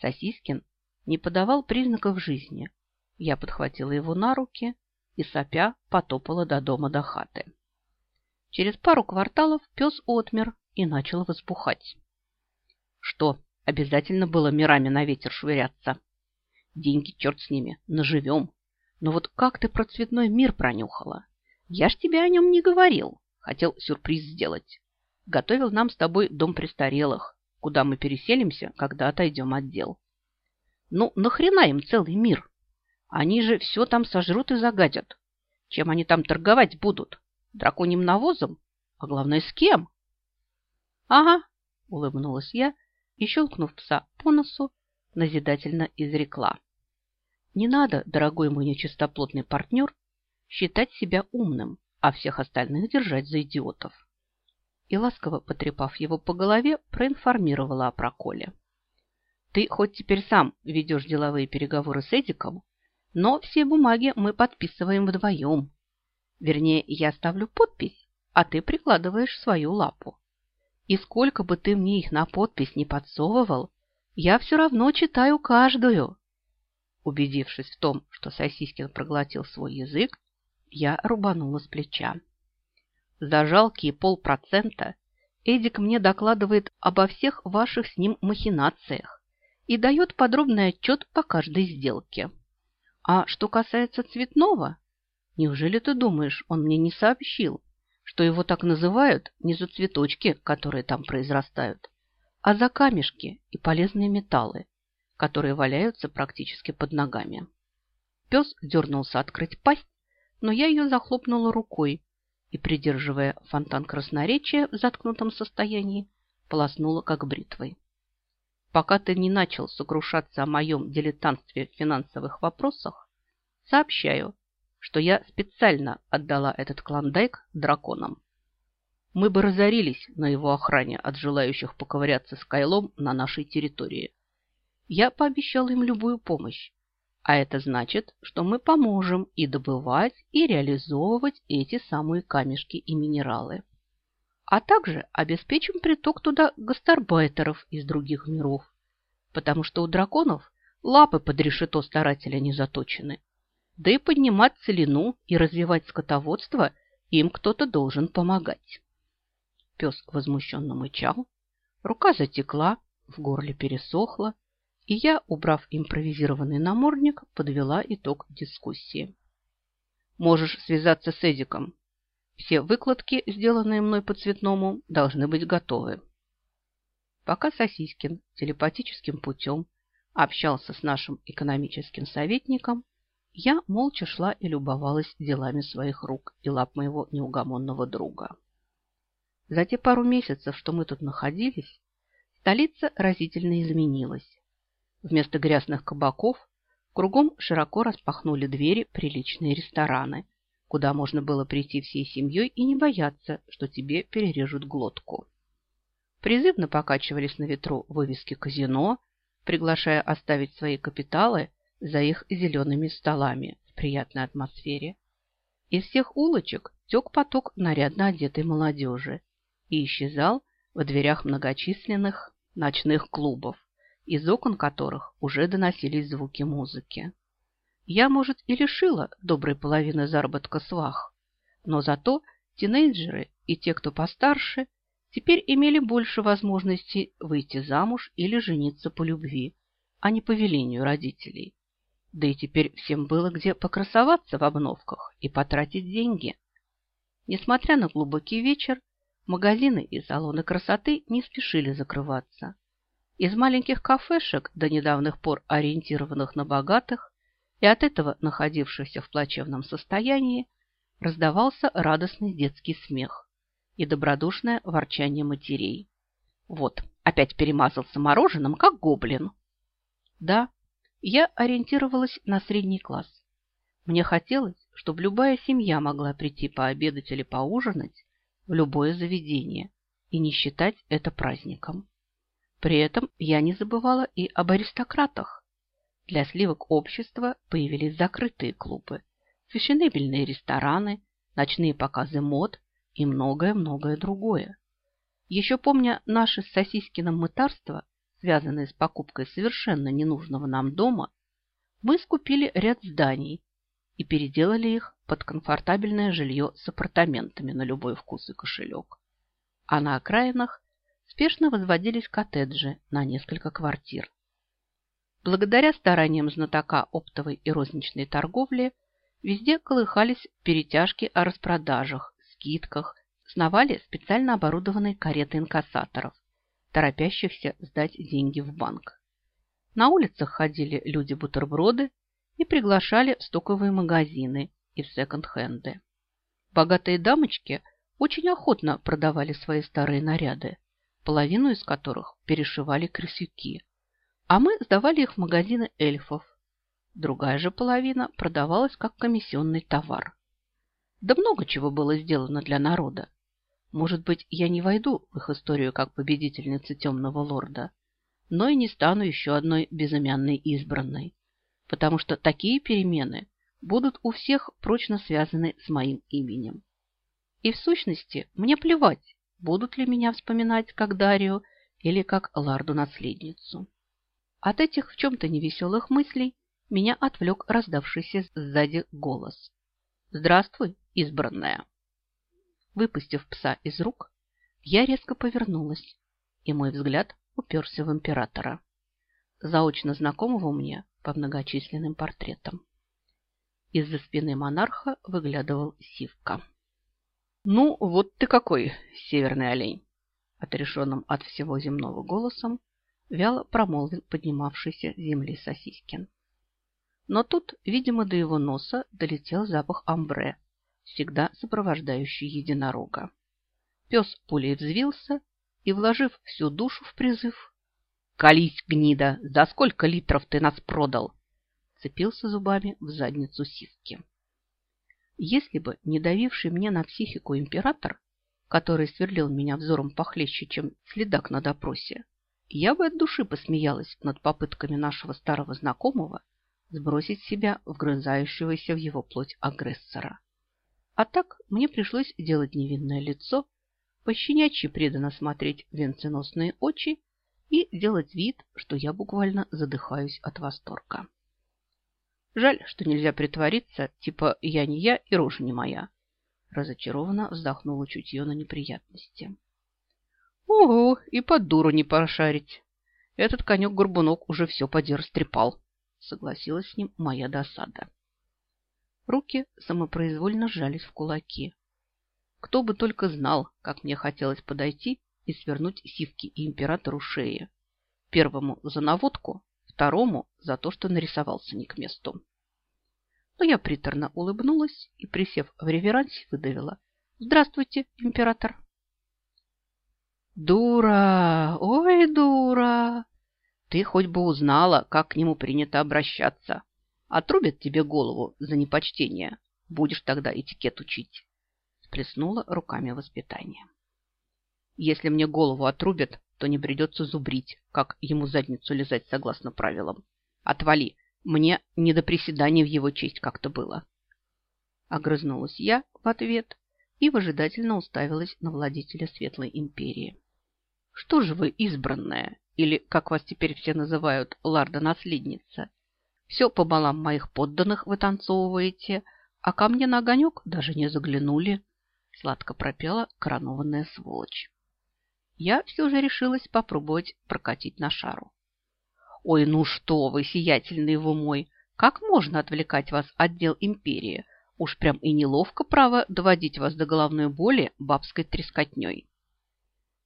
Сосискин не подавал признаков жизни. Я подхватила его на руки и, сопя, потопала до дома до хаты. Через пару кварталов пес отмер и начал возбухать. Что, обязательно было мирами на ветер швыряться? Деньги, черт с ними, наживем. Но вот как ты про цветной мир пронюхала? Я ж тебе о нем не говорил. Хотел сюрприз сделать. Готовил нам с тобой дом престарелых, куда мы переселимся, когда отойдем от дел. Ну, нахрена им целый мир? Они же все там сожрут и загадят. Чем они там торговать будут? Драконьим навозом? А главное, с кем? Ага, улыбнулась я и, щелкнув пса по носу, назидательно изрекла. Не надо, дорогой мой нечистоплотный партнер, считать себя умным, а всех остальных держать за идиотов. И ласково потрепав его по голове, проинформировала о проколе. Ты хоть теперь сам ведешь деловые переговоры с Эдиком, но все бумаги мы подписываем вдвоем. Вернее, я ставлю подпись, а ты прикладываешь свою лапу. И сколько бы ты мне их на подпись не подсовывал, я все равно читаю каждую. Убедившись в том, что Сосискин проглотил свой язык, я рубанула с плеча. За жалкие полпроцента Эдик мне докладывает обо всех ваших с ним махинациях и дает подробный отчет по каждой сделке. А что касается цветного, неужели ты думаешь, он мне не сообщил, что его так называют не за цветочки, которые там произрастают, а за камешки и полезные металлы, которые валяются практически под ногами. Пес дернулся открыть пасть, но я ее захлопнула рукой и, придерживая фонтан красноречия в заткнутом состоянии, полоснула как бритвой. Пока ты не начал сокрушаться о моем дилетантстве в финансовых вопросах, сообщаю, что я специально отдала этот клондайк драконам. Мы бы разорились на его охране от желающих поковыряться с Кайлом на нашей территории. Я пообещала им любую помощь, а это значит, что мы поможем и добывать, и реализовывать эти самые камешки и минералы. А также обеспечим приток туда гастарбайтеров из других миров, потому что у драконов лапы под решето старателя не заточены. Да и поднимать целину и развивать скотоводство им кто-то должен помогать. Пес возмущенно мычал, рука затекла, в горле пересохла, и я, убрав импровизированный намордник, подвела итог дискуссии. Можешь связаться с Эдиком. Все выкладки, сделанные мной по цветному, должны быть готовы. Пока Сосискин телепатическим путем общался с нашим экономическим советником, я молча шла и любовалась делами своих рук и лап моего неугомонного друга. За те пару месяцев, что мы тут находились, столица разительно изменилась. Вместо грязных кабаков кругом широко распахнули двери приличные рестораны, куда можно было прийти всей семьей и не бояться, что тебе перережут глотку. Призывно покачивались на ветру вывески казино, приглашая оставить свои капиталы за их зелеными столами в приятной атмосфере. Из всех улочек тек поток нарядно одетой молодежи и исчезал в дверях многочисленных ночных клубов, из окон которых уже доносились звуки музыки. Я, может, и лишила доброй половины заработка свах, но зато тинейджеры и те, кто постарше, теперь имели больше возможностей выйти замуж или жениться по любви, а не по велению родителей. Да и теперь всем было где покрасоваться в обновках и потратить деньги. Несмотря на глубокий вечер, магазины и салоны красоты не спешили закрываться. Из маленьких кафешек, до недавних пор ориентированных на богатых и от этого находившихся в плачевном состоянии, раздавался радостный детский смех и добродушное ворчание матерей. Вот, опять перемазался мороженым, как гоблин. Да, я ориентировалась на средний класс. Мне хотелось, чтобы любая семья могла прийти пообедать или поужинать в любое заведение и не считать это праздником. При этом я не забывала и об аристократах. Для сливок общества появились закрытые клубы, фешенебельные рестораны, ночные показы мод и многое-многое другое. Еще помня наше с Сосискиным мытарство, связанные с покупкой совершенно ненужного нам дома, мы скупили ряд зданий и переделали их под комфортабельное жилье с апартаментами на любой вкус и кошелек. А на окраинах спешно возводились коттеджи на несколько квартир. Благодаря стараниям знатока оптовой и розничной торговли везде колыхались перетяжки о распродажах, скидках, сновали специально оборудованные кареты инкассаторов, торопящихся сдать деньги в банк. На улицах ходили люди-бутерброды и приглашали в стоковые магазины и в секонд-хенды. Богатые дамочки очень охотно продавали свои старые наряды, половину из которых перешивали крысюки, а мы сдавали их в магазины эльфов. Другая же половина продавалась как комиссионный товар. Да много чего было сделано для народа. Может быть, я не войду в их историю как победительница темного лорда, но и не стану еще одной безымянной избранной, потому что такие перемены будут у всех прочно связаны с моим именем. И в сущности мне плевать, будут ли меня вспоминать как Дарью или как Ларду-наследницу. От этих в чем-то невеселых мыслей меня отвлек раздавшийся сзади голос. «Здравствуй, избранная!» Выпустив пса из рук, я резко повернулась, и мой взгляд уперся в императора, заочно знакомого мне по многочисленным портретам. Из-за спины монарха выглядывал Сивка. «Ну, вот ты какой, северный олень!» Отрешенным от всего земного голосом вяло промолвил поднимавшийся земли Сосискин. Но тут, видимо, до его носа долетел запах амбре, всегда сопровождающий единорога. Пес пулей взвился и, вложив всю душу в призыв, «Колись, гнида! За сколько литров ты нас продал?» цепился зубами в задницу сивки. Если бы не давивший мне на психику император, который сверлил меня взором похлеще, чем следак на допросе, я бы от души посмеялась над попытками нашего старого знакомого сбросить себя вгрызающегося в его плоть агрессора. А так мне пришлось делать невинное лицо, пощенячьи преданно смотреть в венценосные очи и делать вид, что я буквально задыхаюсь от восторга. Жаль, что нельзя притвориться, типа «я не я и рожа не моя». Разочарованно вздохнула чутье на неприятности. Ого, и под дуру не пошарить. Этот конек-горбунок уже все поди растрепал. Согласилась с ним моя досада. Руки самопроизвольно сжались в кулаки. Кто бы только знал, как мне хотелось подойти и свернуть сивки императору шеи. Первому за наводку, второму за то, что нарисовался не к месту. Но я приторно улыбнулась и, присев в реверансе, выдавила. «Здравствуйте, император!» «Дура! Ой, дура! Ты хоть бы узнала, как к нему принято обращаться. Отрубят тебе голову за непочтение. Будешь тогда этикет учить». Сплеснула руками воспитания. «Если мне голову отрубят, то не придется зубрить, как ему задницу лизать согласно правилам. Отвали, мне не до приседаний в его честь как-то было». Огрызнулась я в ответ и выжидательно уставилась на владителя Светлой Империи. Что же вы, избранная, или, как вас теперь все называют, ларда-наследница? Все по балам моих подданных вытанцовываете, а ко мне на огонек даже не заглянули. Сладко пропела коронованная сволочь. Я все же решилась попробовать прокатить на шару. Ой, ну что вы, сиятельный вы мой, как можно отвлекать вас от дел империи? Уж прям и неловко, право, доводить вас до головной боли бабской трескотней.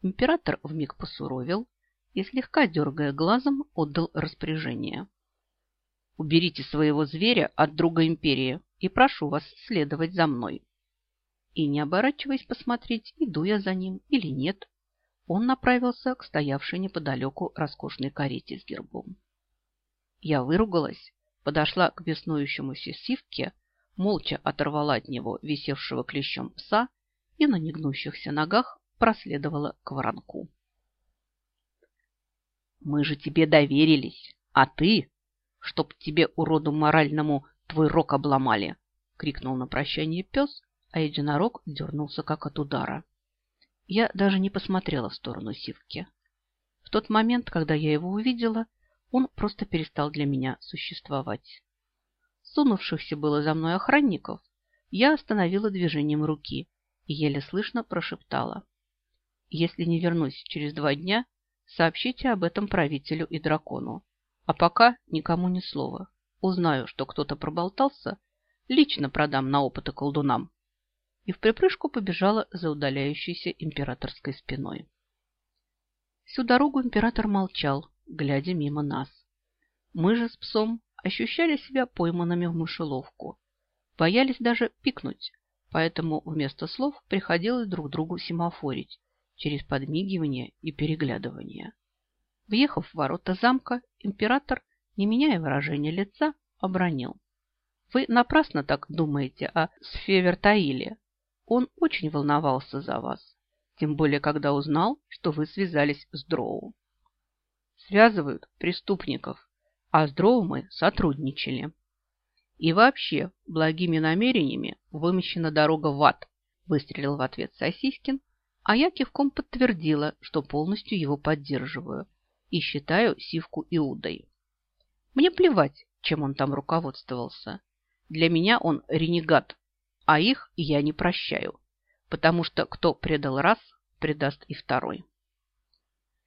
Император вмиг посуровил и, слегка дергая глазом, отдал распоряжение. «Уберите своего зверя от друга империи и прошу вас следовать за мной». И, не оборачиваясь посмотреть, иду я за ним или нет, он направился к стоявшей неподалеку роскошной карете с гербом. Я выругалась, подошла к беснующемуся сивке, молча оторвала от него висевшего клещом пса и на негнущихся ногах проследовала к воронку. «Мы же тебе доверились, а ты, чтоб тебе, уроду моральному, твой рог обломали!» — крикнул на прощание пес, а единорог дернулся как от удара. Я даже не посмотрела в сторону Сивки. В тот момент, когда я его увидела, он просто перестал для меня существовать. Сунувшихся было за мной охранников, я остановила движением руки и еле слышно прошептала. «Если не вернусь через два дня, сообщите об этом правителю и дракону. А пока никому ни слова. Узнаю, что кто-то проболтался, лично продам на опыты колдунам». И в припрыжку побежала за удаляющейся императорской спиной. Всю дорогу император молчал, глядя мимо нас. Мы же с псом ощущали себя пойманными в мышеловку. Боялись даже пикнуть, поэтому вместо слов приходилось друг другу семафорить через подмигивание и переглядывание. Въехав в ворота замка, император, не меняя выражения лица, обронил. Вы напрасно так думаете о Сфевертаиле. Он очень волновался за вас, тем более когда узнал, что вы связались с Дроу связывают преступников, а с Дроумой сотрудничали. И вообще, благими намерениями вымощена дорога в ад, выстрелил в ответ Сосискин, а я кивком подтвердила, что полностью его поддерживаю и считаю Сивку Иудой. Мне плевать, чем он там руководствовался. Для меня он ренегат, а их я не прощаю, потому что кто предал раз, предаст и второй.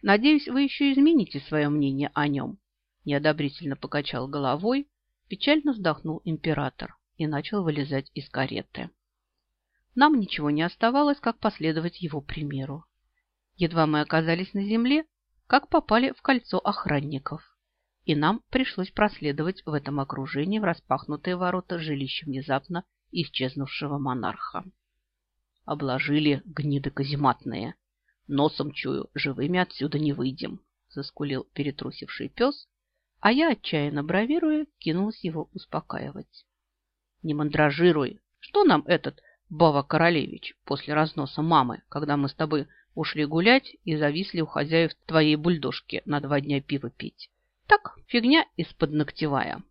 Надеюсь, вы еще измените свое мнение о нем. Неодобрительно покачал головой, печально вздохнул император и начал вылезать из кареты. Нам ничего не оставалось, как последовать его примеру. Едва мы оказались на земле, как попали в кольцо охранников, и нам пришлось проследовать в этом окружении в распахнутые ворота жилища внезапно исчезнувшего монарха. Обложили гниды казематные, Носом чую, живыми отсюда не выйдем, заскулил перетрусивший пес, а я, отчаянно бравируя, кинулась его успокаивать. Не мандражируй, что нам этот Бава Королевич после разноса мамы, когда мы с тобой ушли гулять и зависли у хозяев твоей бульдожки на два дня пива пить? Так, фигня из-под ногтевая.